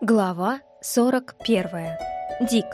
Глава 41. Дик.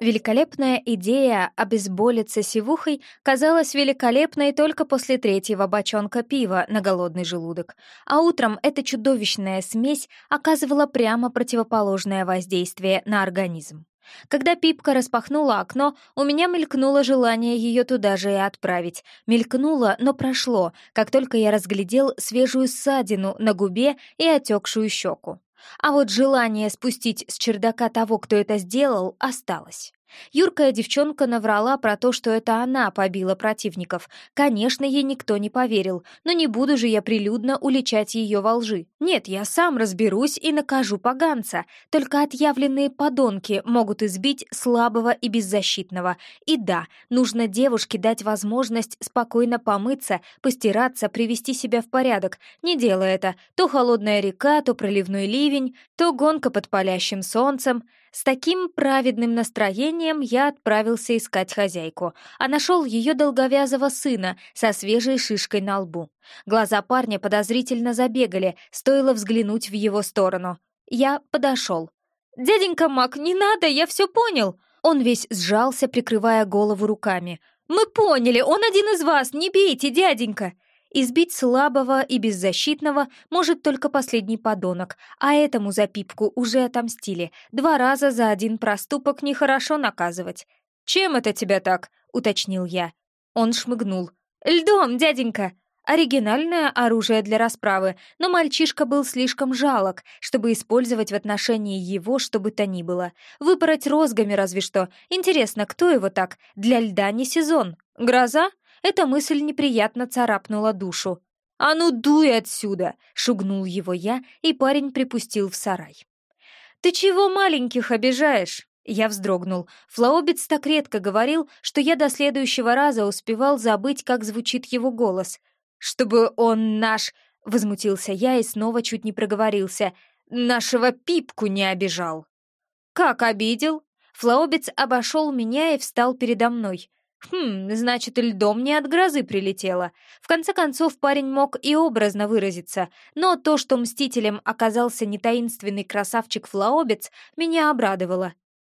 Великолепная идея обезболиться сивухой казалась великолепной только после третьего бочонка пива на голодный желудок, а утром эта чудовищная смесь оказывала прямо противоположное воздействие на организм. Когда Пипка распахнула окно, у меня мелькнуло желание ее туда же и отправить. Мелькнуло, но прошло, как только я разглядел свежую ссадину на губе и отекшую щеку. А вот желание спустить с чердака того, кто это сделал, осталось. Юркая девчонка наврала про то, что это она побила противников. Конечно, ей никто не поверил, но не буду же я прилюдно уличать ее во лжи. Нет, я сам разберусь и накажу поганца. Только отъявленные подонки могут избить слабого и беззащитного. И да, нужно девушке дать возможность спокойно помыться, постираться, привести себя в порядок. Не делая это, то холодная река, то проливной ливень, то гонка под палящим солнцем. С таким праведным настроением я отправился искать хозяйку, а нашел ее долговязого сына со свежей шишкой на лбу. Глаза парня подозрительно забегали, стоило взглянуть в его сторону. Я подошел. «Дяденька Мак, не надо, я все понял!» Он весь сжался, прикрывая голову руками. «Мы поняли, он один из вас, не бейте, дяденька!» Избить слабого и беззащитного может только последний подонок, а этому за пипку уже отомстили. Два раза за один проступок нехорошо наказывать. «Чем это тебя так?» — уточнил я. Он шмыгнул. «Льдом, дяденька!» Оригинальное оружие для расправы, но мальчишка был слишком жалок, чтобы использовать в отношении его что бы то ни было. Выпороть розгами разве что. Интересно, кто его так? Для льда не сезон. Гроза? Эта мысль неприятно царапнула душу. «А ну дуй отсюда!» — шугнул его я, и парень припустил в сарай. «Ты чего маленьких обижаешь?» Я вздрогнул. Флаобец так редко говорил, что я до следующего раза успевал забыть, как звучит его голос. «Чтобы он наш...» — возмутился я и снова чуть не проговорился. «Нашего пипку не обижал». «Как обидел?» Флаобец обошел меня и встал передо мной. Хм, значит, льдом не от грозы прилетело. В конце концов, парень мог и образно выразиться, но то, что мстителем оказался не таинственный красавчик-флаобец, меня обрадовало.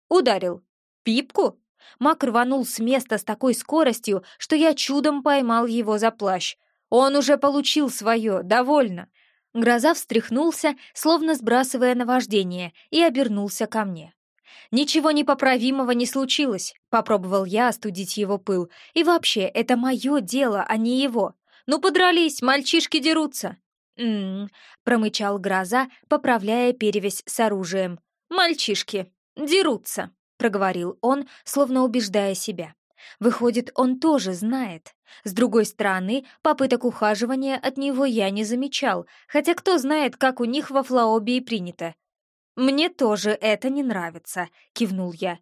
Ударил. Пипку? Мак рванул с места с такой скоростью, что я чудом поймал его за плащ. Он уже получил свое, довольно. Гроза встряхнулся, словно сбрасывая наваждение, и обернулся ко мне. «Ничего непоправимого не случилось», — попробовал я остудить его пыл. «И вообще, это мое дело, а не его. Ну, подрались, мальчишки дерутся». «М-м-м», промычал Гроза, поправляя перевязь с оружием. «Мальчишки дерутся», — проговорил он, словно убеждая себя. Выходит, он тоже знает. С другой стороны, попыток ухаживания от него я не замечал, хотя кто знает, как у них во Флаобии принято. «Мне тоже это не нравится», — кивнул я.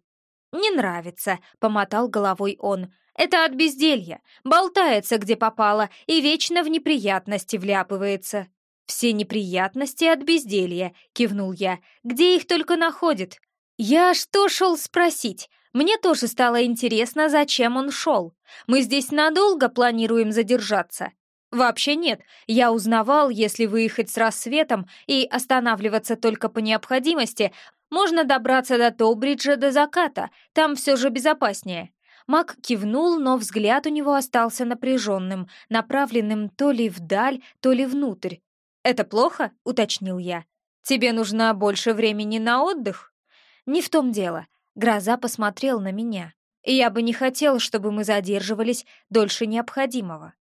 «Не нравится», — помотал головой он. «Это от безделья. Болтается, где попало, и вечно в неприятности вляпывается». «Все неприятности от безделья», — кивнул я. «Где их только находит?» «Я что шел спросить? Мне тоже стало интересно, зачем он шел. Мы здесь надолго планируем задержаться?» «Вообще нет. Я узнавал, если выехать с рассветом и останавливаться только по необходимости, можно добраться до Тобриджа до заката, там все же безопаснее». Мак кивнул, но взгляд у него остался напряженным, направленным то ли вдаль, то ли внутрь. «Это плохо?» — уточнил я. «Тебе нужно больше времени на отдых?» «Не в том дело». Гроза посмотрел на меня. «Я бы не хотел, чтобы мы задерживались дольше необходимого».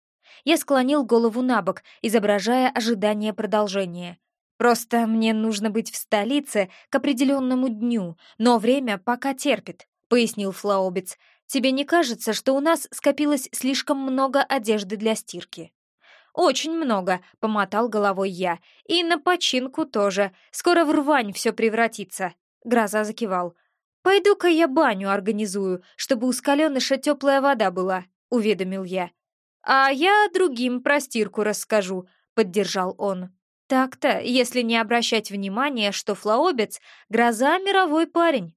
Я склонил голову на бок, изображая ожидание продолжения. «Просто мне нужно быть в столице к определенному дню, но время пока терпит», — пояснил Флаубец. «Тебе не кажется, что у нас скопилось слишком много одежды для стирки?» «Очень много», — помотал головой я. «И на починку тоже. Скоро в рвань все превратится». Гроза закивал. «Пойду-ка я баню организую, чтобы у скаленыша теплая вода была», — уведомил я. «А я другим про стирку расскажу», — поддержал он. Так-то, если не обращать внимания, что флаобец — гроза мировой парень.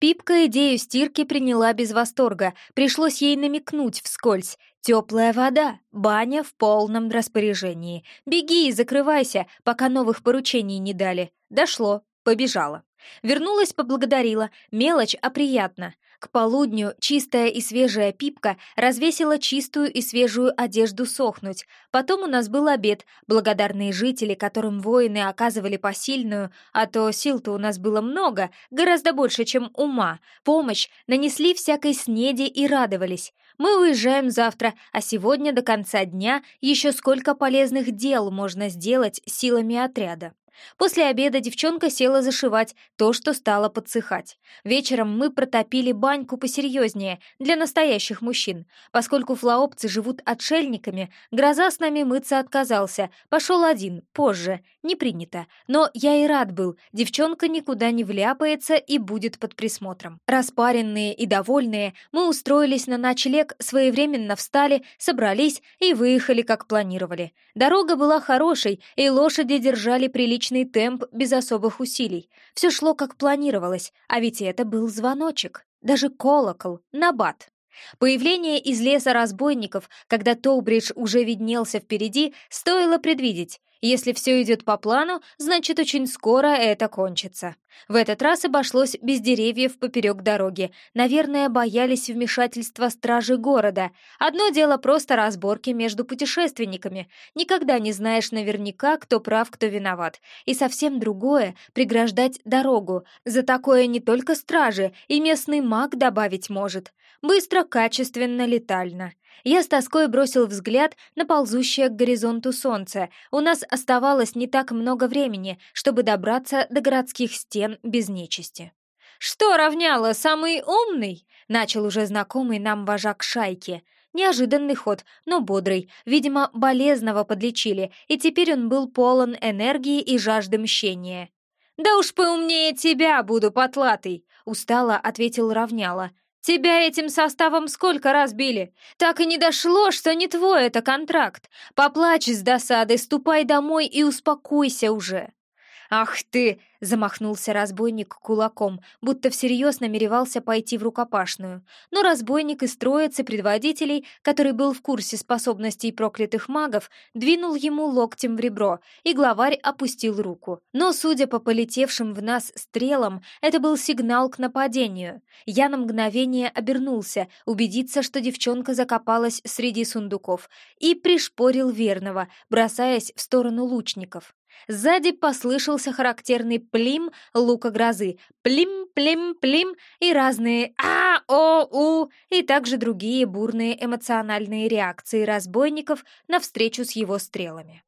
Пипка идею стирки приняла без восторга, пришлось ей намекнуть вскользь. Теплая вода, баня в полном распоряжении. Беги и закрывайся, пока новых поручений не дали. Дошло, побежала. Вернулась, поблагодарила. Мелочь, а приятно. К полудню чистая и свежая пипка развесила чистую и свежую одежду сохнуть. Потом у нас был обед, благодарные жители, которым воины оказывали посильную, а то сил-то у нас было много, гораздо больше, чем ума, помощь, нанесли всякой снеди и радовались. Мы уезжаем завтра, а сегодня до конца дня еще сколько полезных дел можно сделать силами отряда. После обеда девчонка села зашивать то, что стало подсыхать. Вечером мы протопили баньку посерьезнее, для настоящих мужчин. Поскольку флаопцы живут отшельниками, гроза с нами мыться отказался, пошел один, позже, не принято. Но я и рад был, девчонка никуда не вляпается и будет под присмотром. Распаренные и довольные, мы устроились на ночлег, своевременно встали, собрались и выехали, как планировали. Дорога была хорошей, и лошади держали прилично отличный темп без особых усилий. Все шло как планировалось, а ведь это был звоночек, даже колокол, набат. Появление из леса разбойников, когда Тоубридж уже виднелся впереди, стоило предвидеть. Если все идет по плану, значит, очень скоро это кончится. В этот раз обошлось без деревьев поперек дороги. Наверное, боялись вмешательства стражи города. Одно дело просто разборки между путешественниками. Никогда не знаешь наверняка, кто прав, кто виноват. И совсем другое — преграждать дорогу. За такое не только стражи, и местный маг добавить может. Быстро, качественно, летально. Я с тоской бросил взгляд на ползущее к горизонту солнце. У нас оставалось не так много времени, чтобы добраться до городских стен без нечисти. «Что равняло, самый умный?» — начал уже знакомый нам вожак шайки. Неожиданный ход, но бодрый. Видимо, болезного подлечили, и теперь он был полон энергии и жажды мщения. «Да уж поумнее тебя буду, потлатый!» — устало ответил равняла. Тебя этим составом сколько раз били? Так и не дошло, что не твой это контракт. Поплачь с досады, ступай домой и успокойся уже. Ах ты, Замахнулся разбойник кулаком, будто всерьез намеревался пойти в рукопашную. Но разбойник из троицы предводителей, который был в курсе способностей проклятых магов, двинул ему локтем в ребро, и главарь опустил руку. Но, судя по полетевшим в нас стрелам, это был сигнал к нападению. Я на мгновение обернулся, убедиться, что девчонка закопалась среди сундуков, и пришпорил верного, бросаясь в сторону лучников. Сзади послышался характерный плим лука грозы, плим-плим-плим и разные а-о-у, и также другие бурные эмоциональные реакции разбойников на встречу с его стрелами.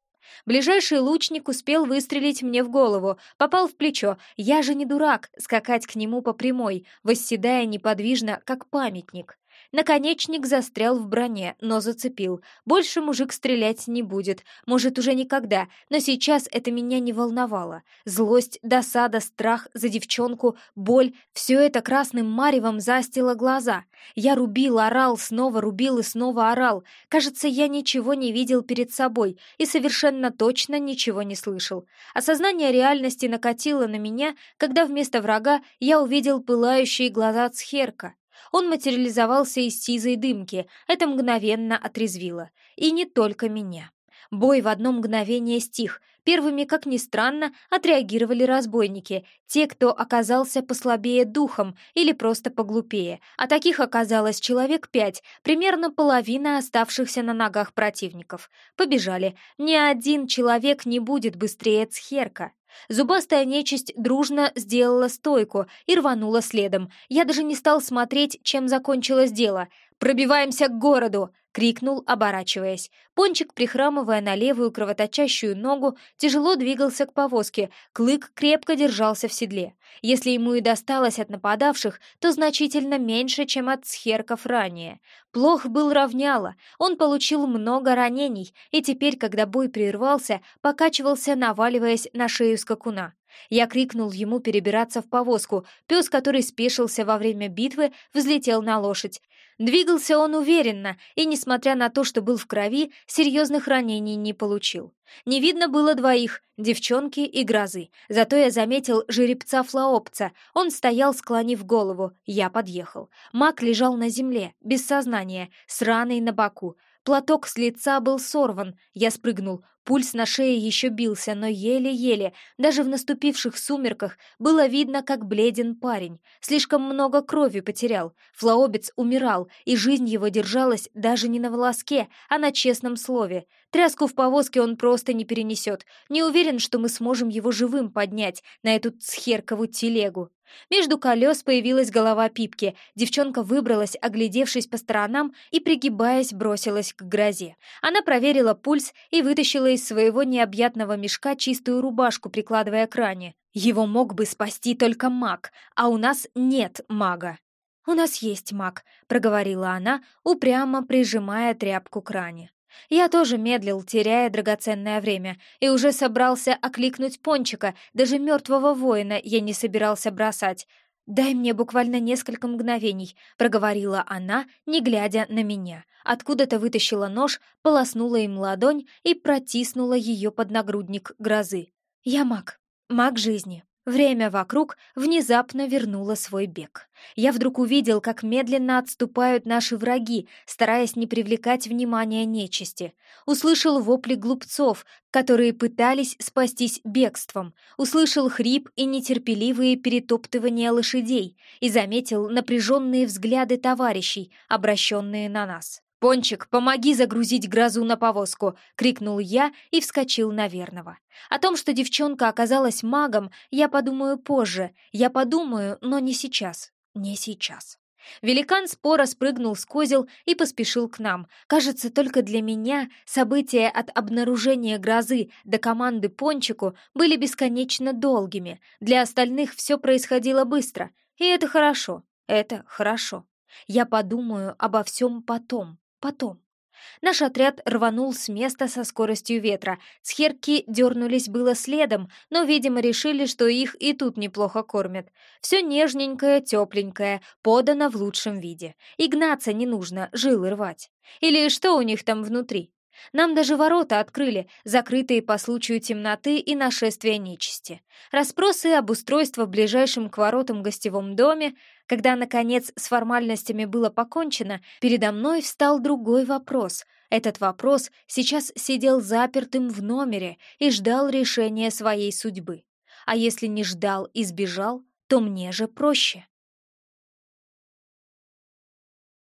Ближайший лучник успел выстрелить мне в голову, попал в плечо. Я же не дурак, скакать к нему по прямой, восседая неподвижно, как памятник. Наконечник застрял в броне, но зацепил. Больше мужик стрелять не будет, может, уже никогда, но сейчас это меня не волновало. Злость, досада, страх за девчонку, боль — все это красным маревом застило глаза. Я рубил, орал, снова рубил и снова орал. Кажется, я ничего не видел перед собой и совершенно точно ничего не слышал. Осознание реальности накатило на меня, когда вместо врага я увидел пылающие глаза Цхерка. Он материализовался из сизой дымки, это мгновенно отрезвило. И не только меня. Бой в одно мгновение стих. Первыми, как ни странно, отреагировали разбойники, те, кто оказался послабее духом или просто поглупее. А таких оказалось человек пять, примерно половина оставшихся на ногах противников. Побежали. Ни один человек не будет быстрее Цхерка. Зубастая нечисть дружно сделала стойку и рванула следом. Я даже не стал смотреть, чем закончилось дело. «Пробиваемся к городу!» — крикнул, оборачиваясь. Пончик, прихрамывая на левую кровоточащую ногу, тяжело двигался к повозке, Клык крепко держался в седле. Если ему и досталось от нападавших, то значительно меньше, чем от схерков ранее. Плох был равняло, он получил много ранений, и теперь, когда бой прервался, покачивался, наваливаясь на шею скакуна. Я крикнул ему перебираться в повозку. Пес, который спешился во время битвы, взлетел на лошадь. Двигался он уверенно и, несмотря на то, что был в крови, серьезных ранений не получил. Не видно было двоих, девчонки и грозы. Зато я заметил жеребца-флаопца. Он стоял, склонив голову. Я подъехал. Маг лежал на земле, без сознания, с раной на боку. Платок с лица был сорван. Я спрыгнул. Пульс на шее еще бился, но еле-еле. Даже в наступивших сумерках было видно, как бледен парень. Слишком много крови потерял. Флаобец умирал, и жизнь его держалась даже не на волоске, а на честном слове. Тряску в повозке он просто не перенесет. Не уверен, что мы сможем его живым поднять на эту цхеркову телегу. Между колес появилась голова Пипки. Девчонка выбралась, оглядевшись по сторонам и, пригибаясь, бросилась к грозе. Она проверила пульс и вытащила из своего необъятного мешка чистую рубашку, прикладывая к ране. Его мог бы спасти только маг, а у нас нет мага. «У нас есть маг», — проговорила она, упрямо прижимая тряпку к ране. Я тоже медлил, теряя драгоценное время, и уже собрался окликнуть Пончика, даже мертвого воина я не собирался бросать. «Дай мне буквально несколько мгновений», — проговорила она, не глядя на меня. Откуда-то вытащила нож, полоснула им ладонь и протиснула ее под нагрудник грозы. «Я маг, маг жизни». Время вокруг внезапно вернуло свой бег. Я вдруг увидел, как медленно отступают наши враги, стараясь не привлекать внимания нечисти. Услышал вопли глупцов, которые пытались спастись бегством. Услышал хрип и нетерпеливые перетоптывания лошадей и заметил напряженные взгляды товарищей, обращенные на нас. «Пончик, помоги загрузить грозу на повозку!» — крикнул я и вскочил на верного. О том, что девчонка оказалась магом, я подумаю позже. Я подумаю, но не сейчас. Не сейчас. Великан споро спрыгнул с козел и поспешил к нам. Кажется, только для меня события от обнаружения грозы до команды Пончику были бесконечно долгими. Для остальных все происходило быстро. И это хорошо. Это хорошо. Я подумаю обо всем потом. Потом. Наш отряд рванул с места со скоростью ветра. Схерки дернулись было следом, но, видимо, решили, что их и тут неплохо кормят. Все нежненькое, тепленькое, подано в лучшем виде. И гнаться не нужно, жилы рвать. Или что у них там внутри? Нам даже ворота открыли, закрытые по случаю темноты и нашествия нечисти. Распросы об устройстве в ближайшем к воротам гостевом доме, когда, наконец, с формальностями было покончено, передо мной встал другой вопрос. Этот вопрос сейчас сидел запертым в номере и ждал решения своей судьбы. А если не ждал и сбежал, то мне же проще.